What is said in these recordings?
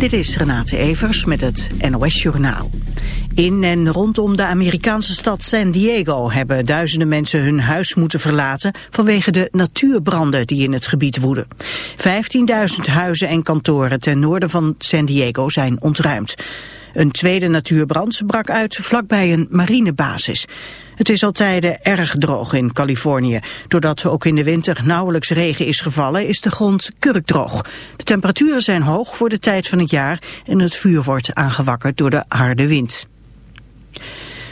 Dit is Renate Evers met het NOS Journaal. In en rondom de Amerikaanse stad San Diego hebben duizenden mensen hun huis moeten verlaten vanwege de natuurbranden die in het gebied woeden. 15.000 huizen en kantoren ten noorden van San Diego zijn ontruimd. Een tweede natuurbrand brak uit vlakbij een marinebasis. Het is al tijden erg droog in Californië. Doordat ook in de winter nauwelijks regen is gevallen, is de grond kurkdroog. De temperaturen zijn hoog voor de tijd van het jaar en het vuur wordt aangewakkerd door de harde wind.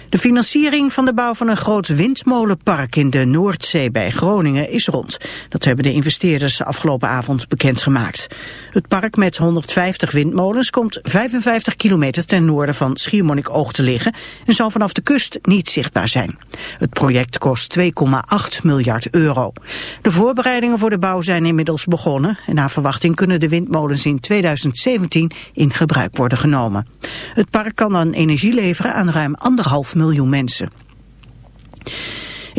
De financiering van de bouw van een groot windmolenpark in de Noordzee bij Groningen is rond. Dat hebben de investeerders afgelopen avond bekendgemaakt. Het park met 150 windmolens komt 55 kilometer ten noorden van Schiermonnikoog te liggen en zal vanaf de kust niet zichtbaar zijn. Het project kost 2,8 miljard euro. De voorbereidingen voor de bouw zijn inmiddels begonnen en naar verwachting kunnen de windmolens in 2017 in gebruik worden genomen. Het park kan dan energie leveren aan ruim anderhalf miljoen mensen.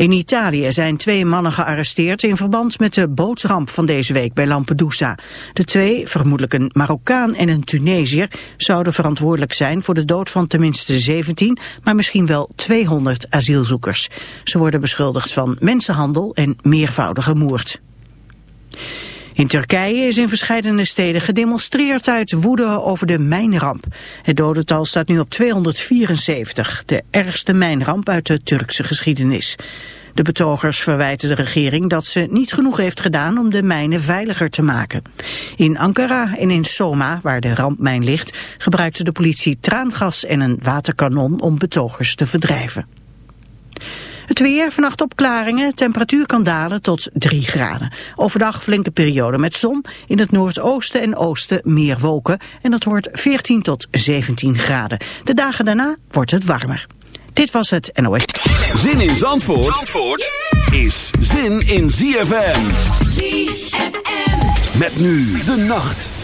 In Italië zijn twee mannen gearresteerd in verband met de bootsramp van deze week bij Lampedusa. De twee, vermoedelijk een Marokkaan en een Tunesiër, zouden verantwoordelijk zijn voor de dood van tenminste 17, maar misschien wel 200 asielzoekers. Ze worden beschuldigd van mensenhandel en meervoudige moord. In Turkije is in verschillende steden gedemonstreerd uit woede over de mijnramp. Het dodental staat nu op 274, de ergste mijnramp uit de Turkse geschiedenis. De betogers verwijten de regering dat ze niet genoeg heeft gedaan om de mijnen veiliger te maken. In Ankara en in Soma, waar de rampmijn ligt, gebruikte de politie traangas en een waterkanon om betogers te verdrijven. Het weer, vannacht opklaringen, temperatuur kan dalen tot 3 graden. Overdag flinke periode met zon, in het noordoosten en oosten meer wolken en dat wordt 14 tot 17 graden. De dagen daarna wordt het warmer. Dit was het NOS. Zin in Zandvoort, Zandvoort is zin in ZFM. ZFM. Met nu de nacht.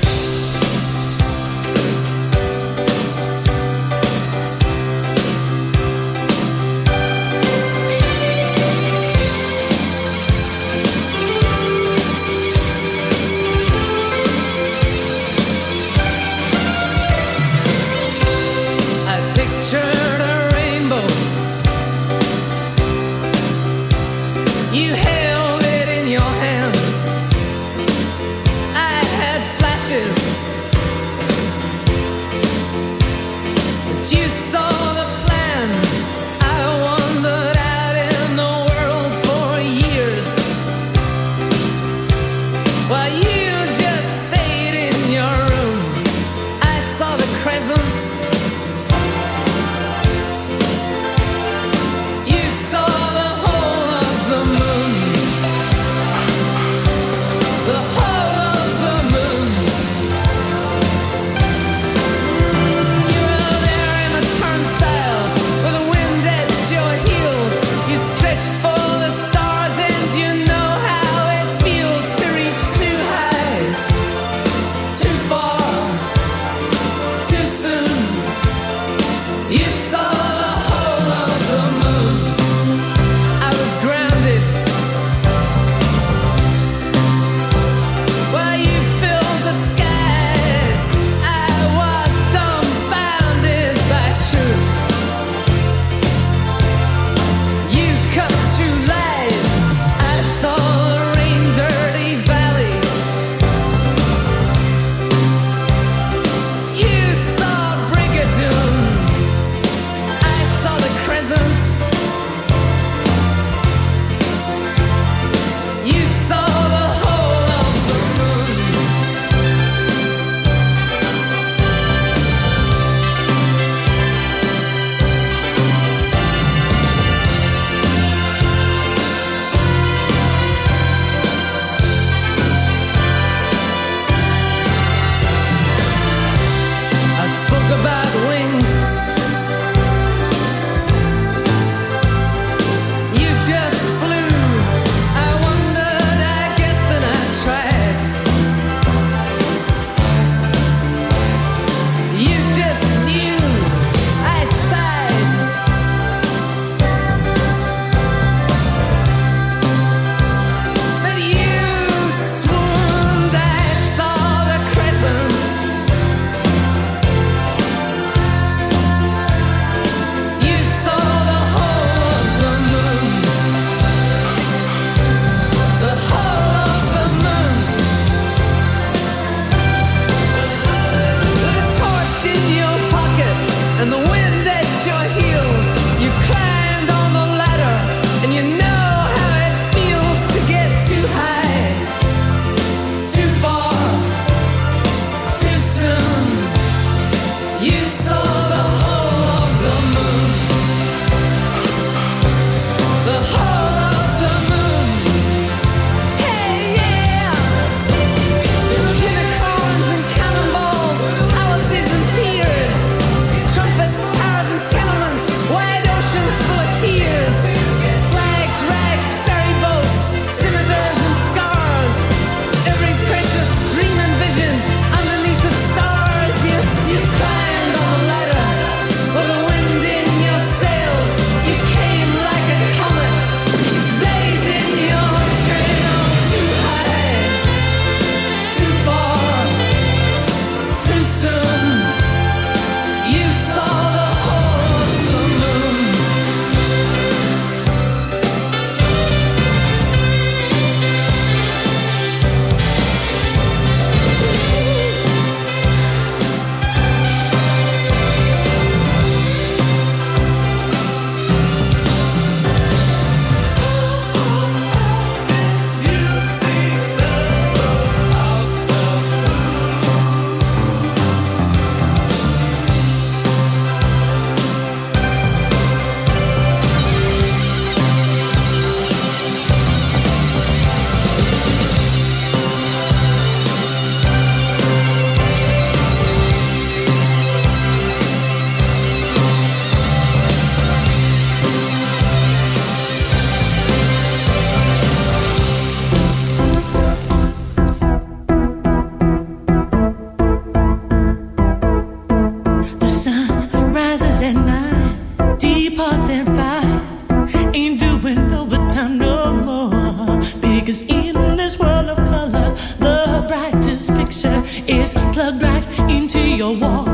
plug right into your wall.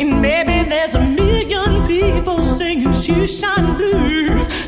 And maybe there's a million people singing shoeshine blues.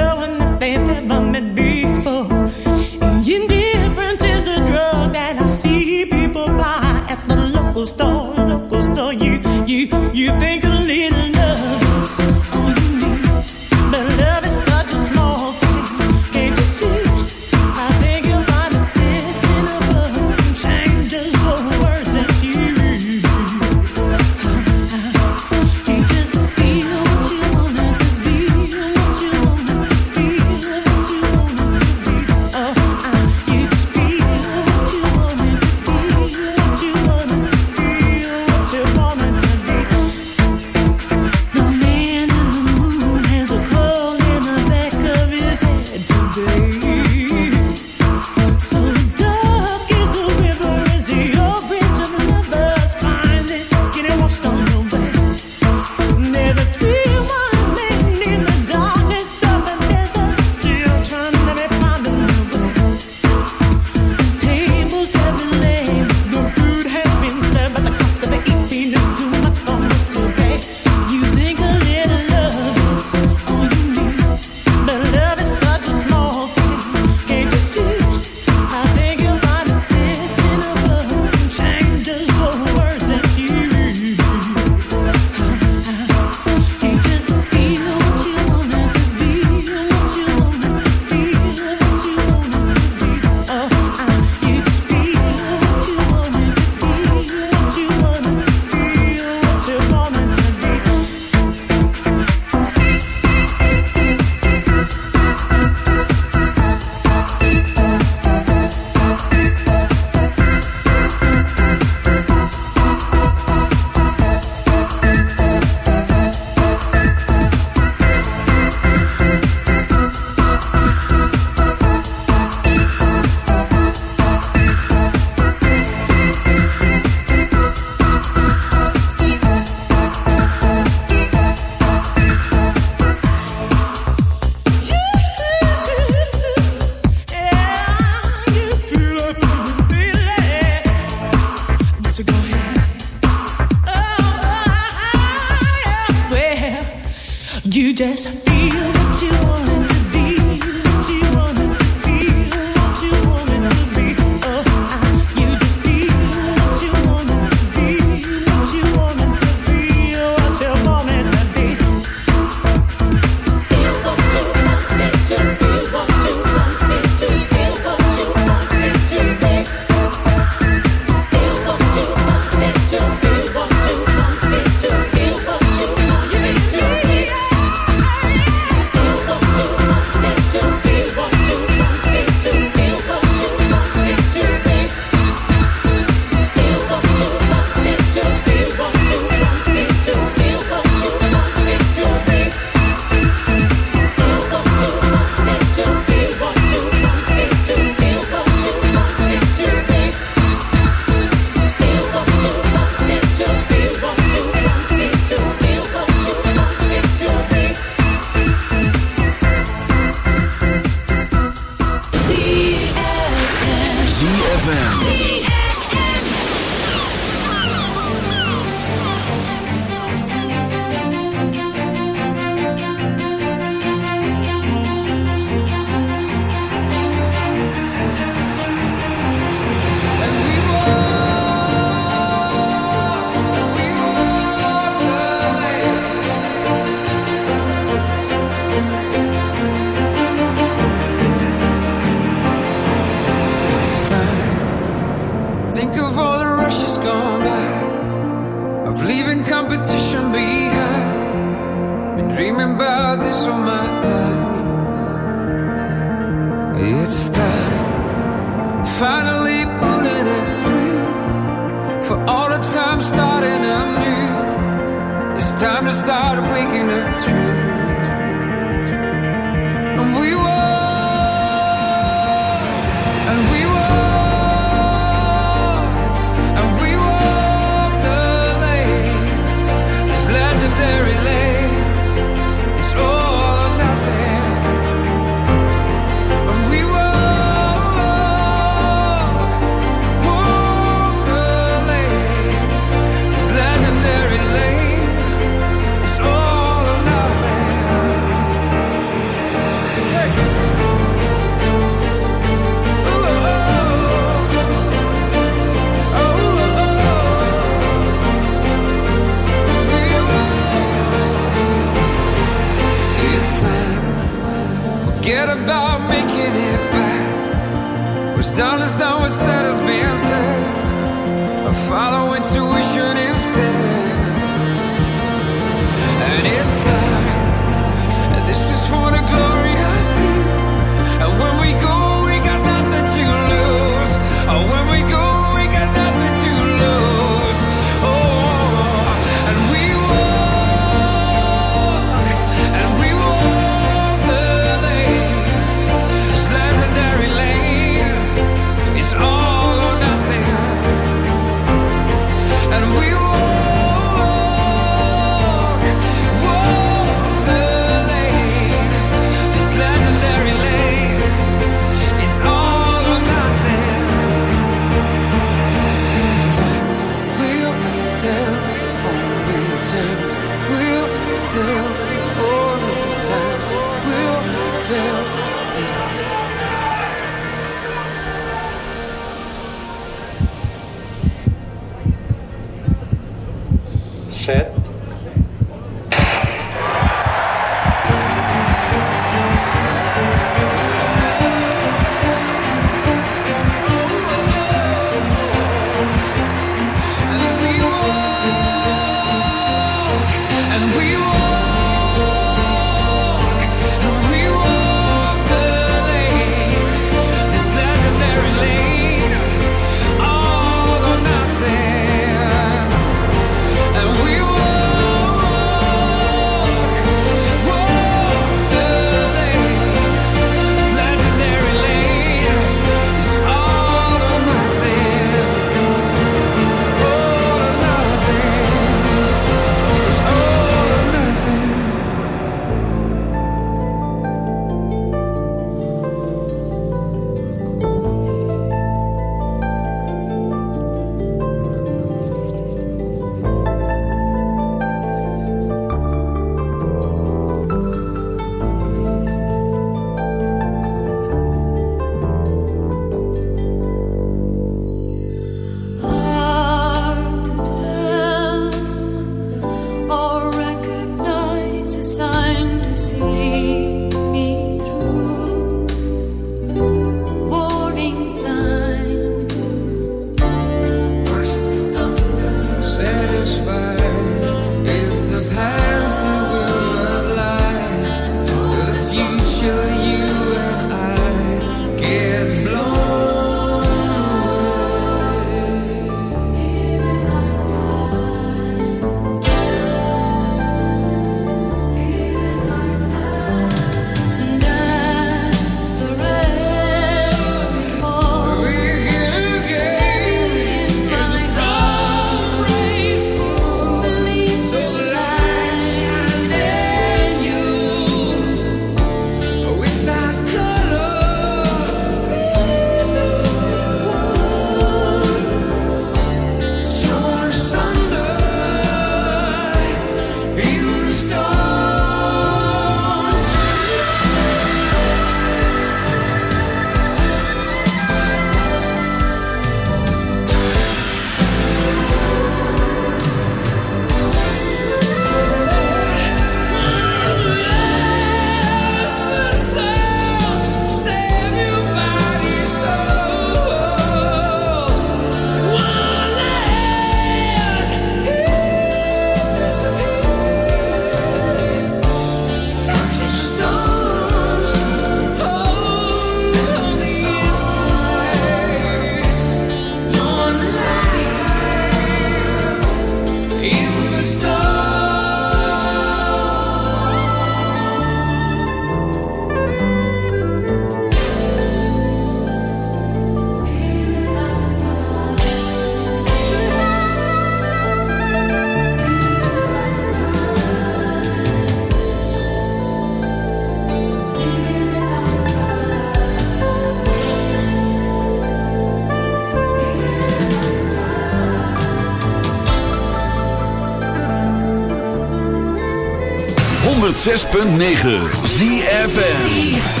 106.9 ZFN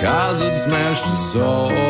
Cause it smashed his soul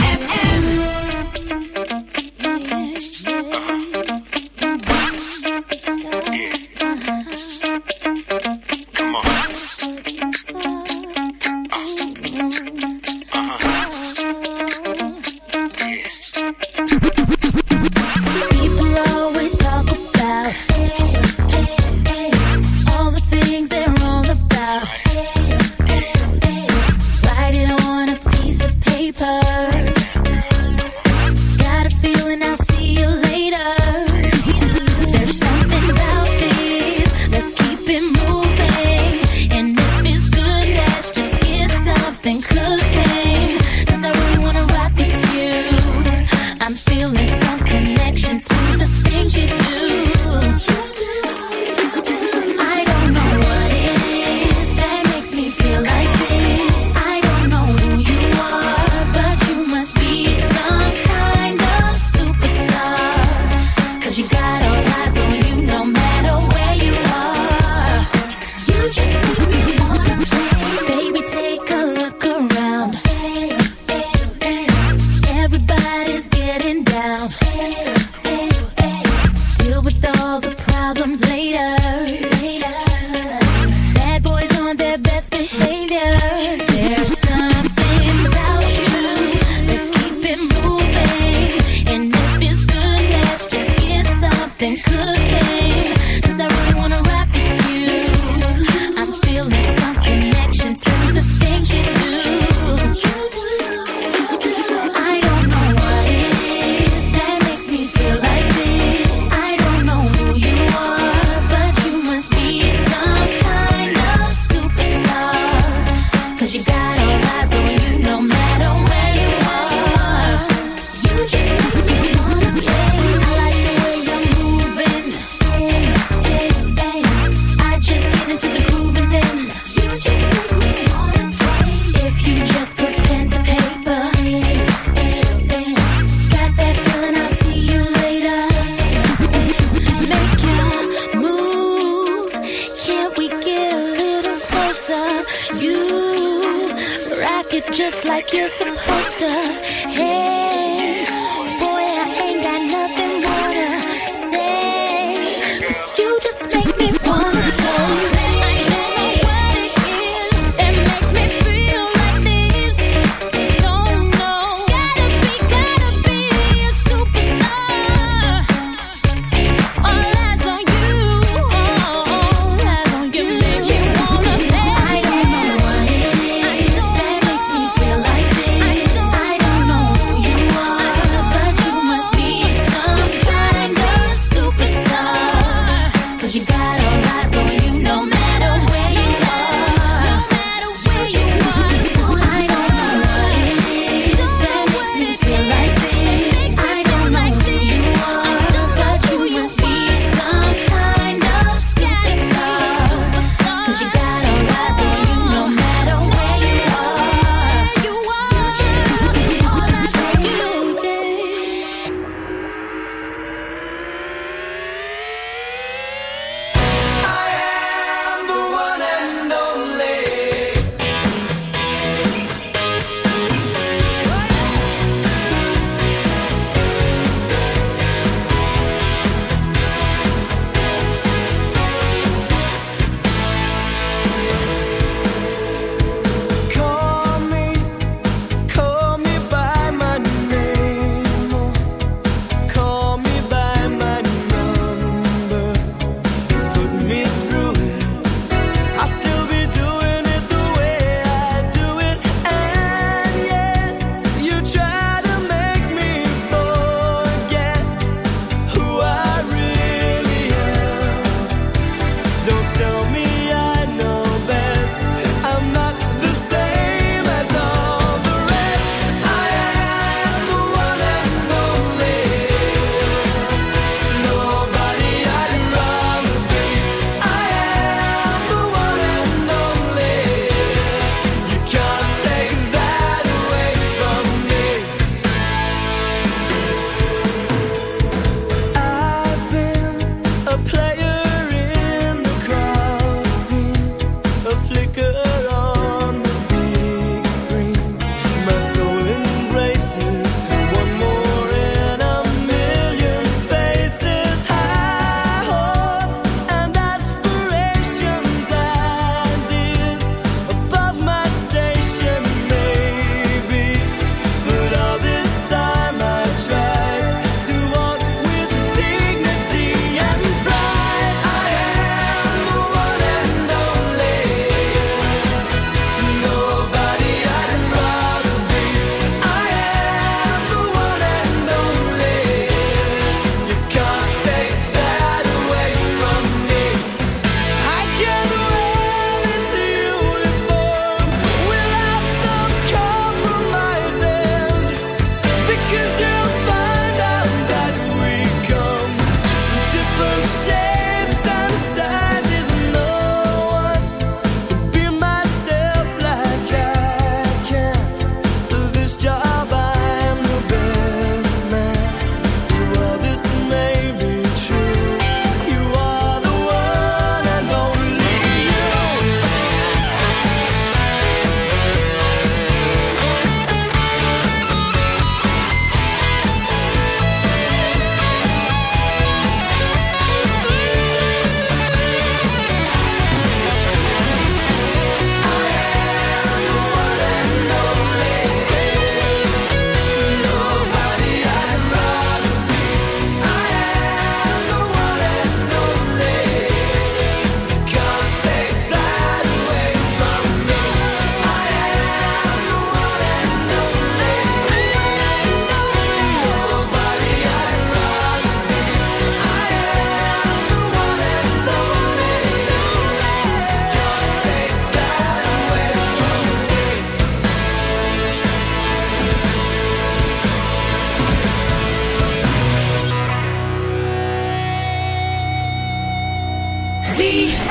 See.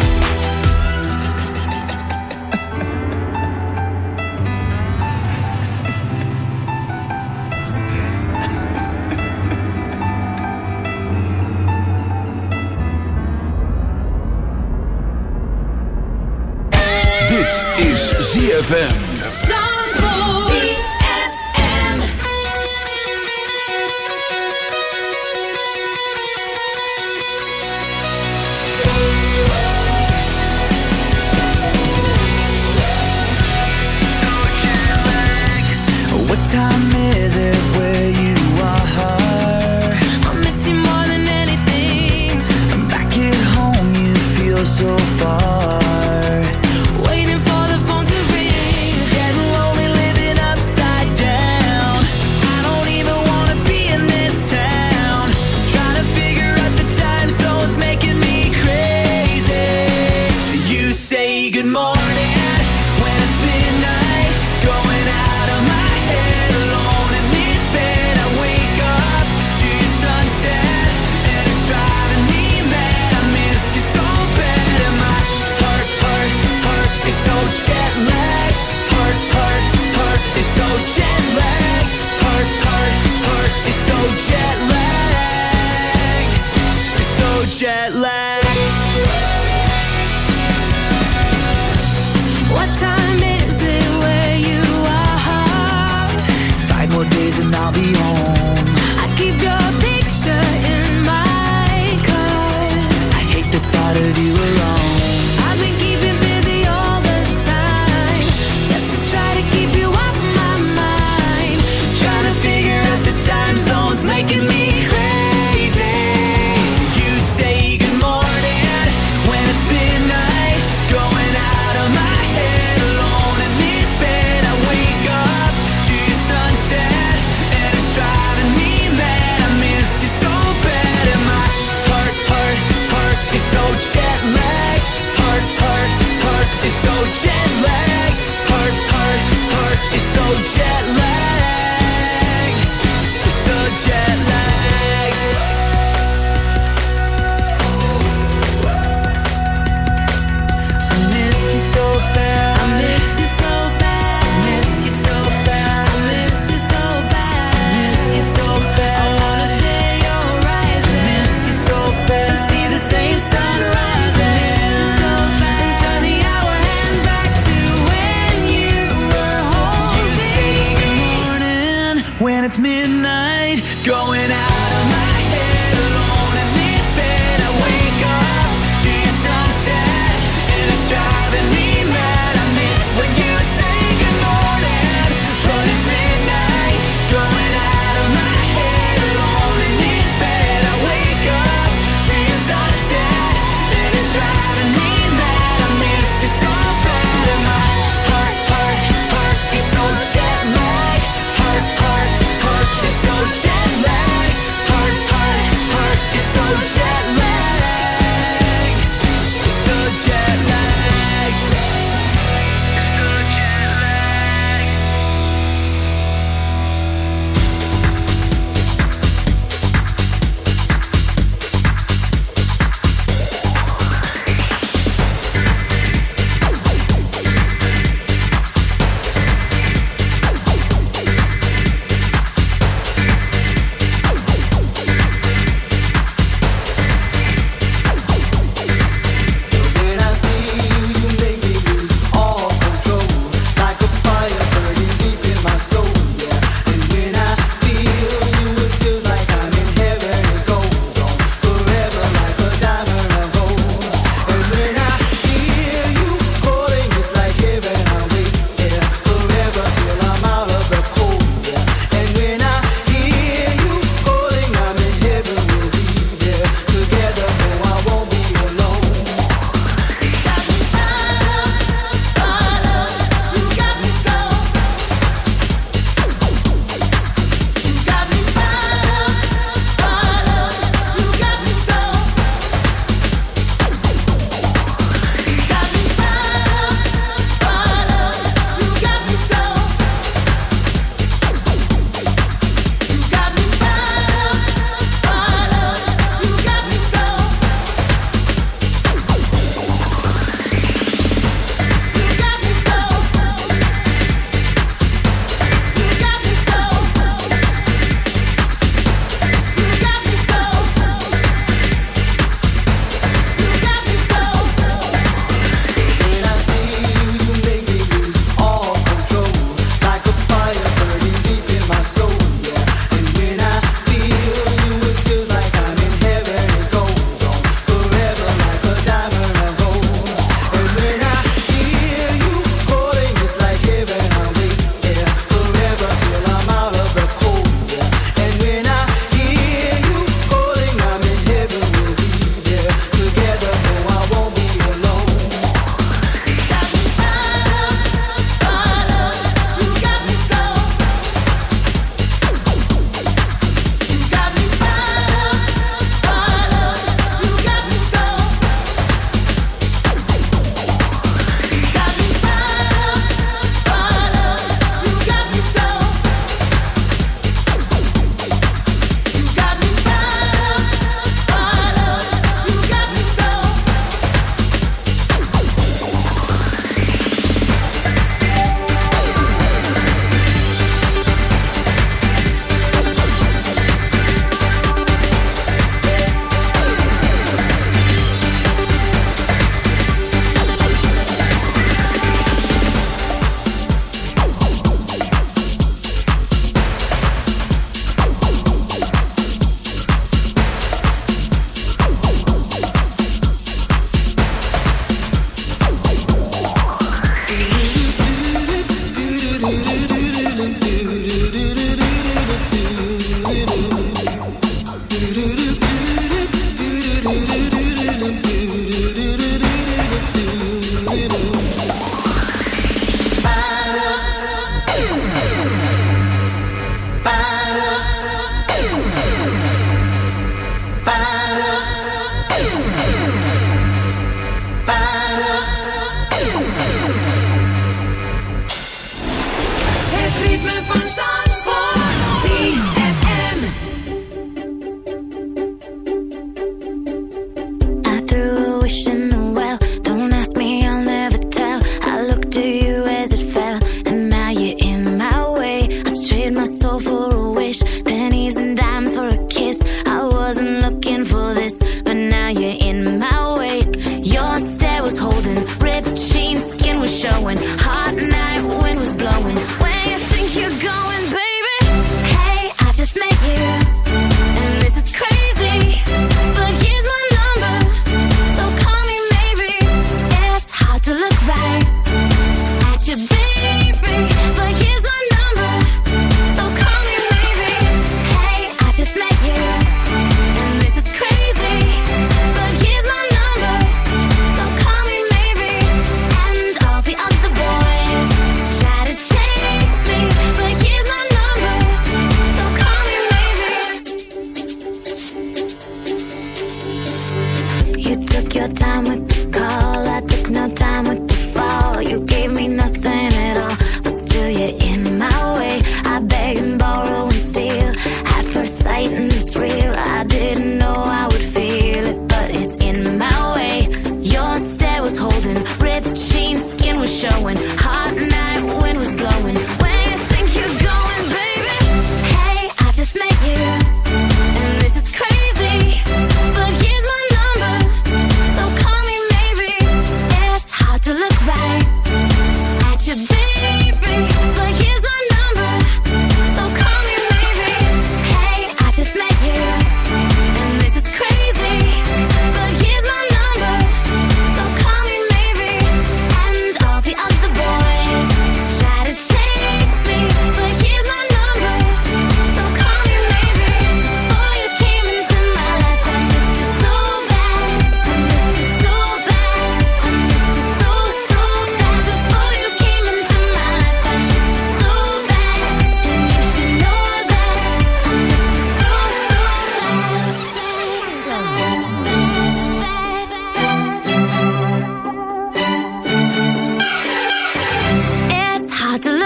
ZFM. It's so jet lagged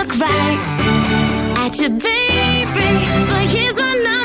look right at your baby, but here's my number.